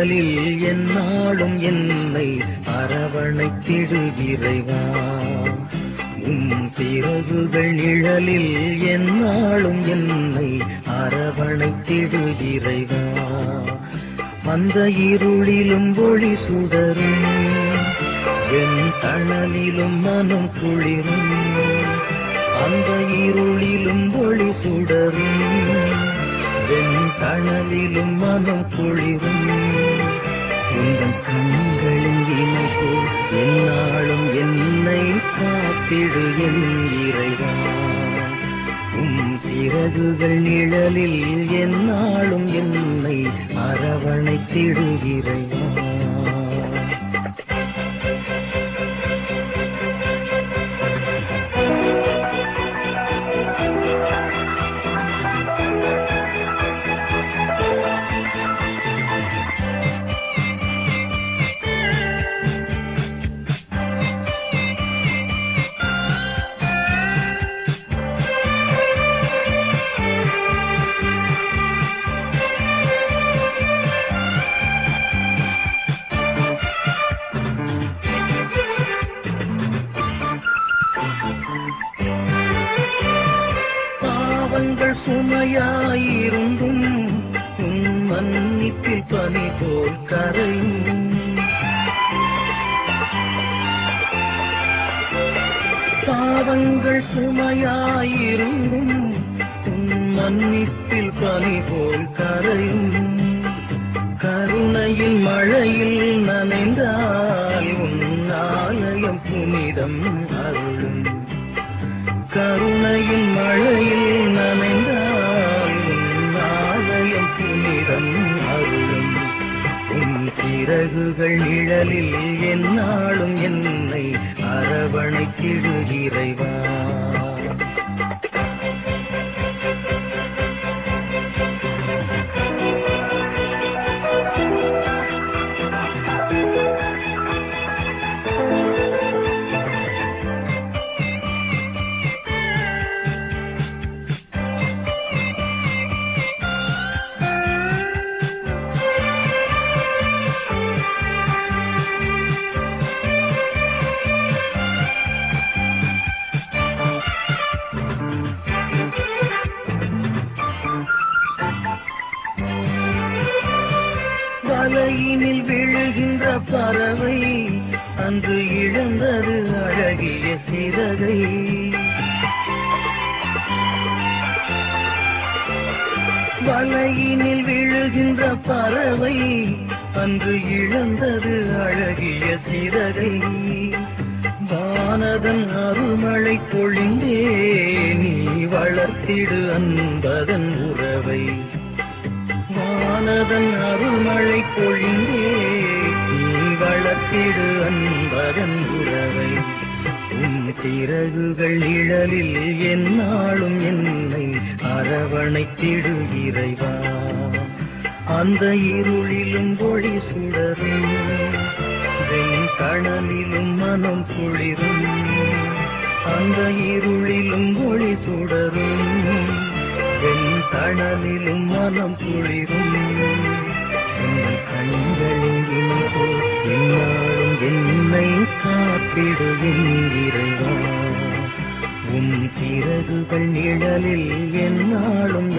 கடலில் என்னாலும் என்னை அரவணைத்திடுகிறைவா உம் சிறகுகள் நிழலில் என்னாலும் என்னை அரவணைத்திடு இறைவா. அந்த இருளிலும் ஒளி சுடரும் என் தணலிலும் மனம் குளிரும். அந்த இருளிலும் ஒளி சுடரும். என் மனம் குளிரும் உங்கள் கண்களின் இணைப்பு என்னாலும் என்னை காத்திடு என் இறைவா. உம் சிறகுகள் நிழலில் என்னாலும் என்னை அரவணைத்திடுகிறேன் சுமையாயிருந்தும் உன் மன்னிப்பில் பனி போல் கரையும். பாவங்கள் சுமையாயிருந்தும் உன் மன்னிப்பில் பனி போல் கரையும். கருணையில் மழையில் நனைந்தால் உன் ஆலயம் புனிதம் அருளும். சிறகுகள் நிழலில் என்னாலும் என்னை அரவணைத்திடு இறைவா. வலையினில் விழுகின்ற பறவை அன்று இழந்தது அழகிய சிறகை வலையினில் விழுகின்ற பறவை அன்று இழந்தது அழகிய சிறகை வானதன் அருமழை பொழிந்தே நீ வளர்த்திடு அன்பதன் உறவை. வானதன் அருள்மழை பொழிந்தே நீ வளர்த்திடு அன்பரன் உறவை. உன் திறகுகள் நிழலில் என்னாலும் என்னை அரவணைத்திடு இறைவா. அந்த இருளிலும் ஒளி சுடரும் வெண் கடலிலும் மனம் குளிரும். அந்த இருளிலும் ஒளி சுடரும் வெண் கடலிலும் காலம் குளிரும் உங்கள் கண்களின் இனிப்பு என்னை காத்திடுவின் இறைவா. உன் பிறகுகள் நிழலில் என்னாலும்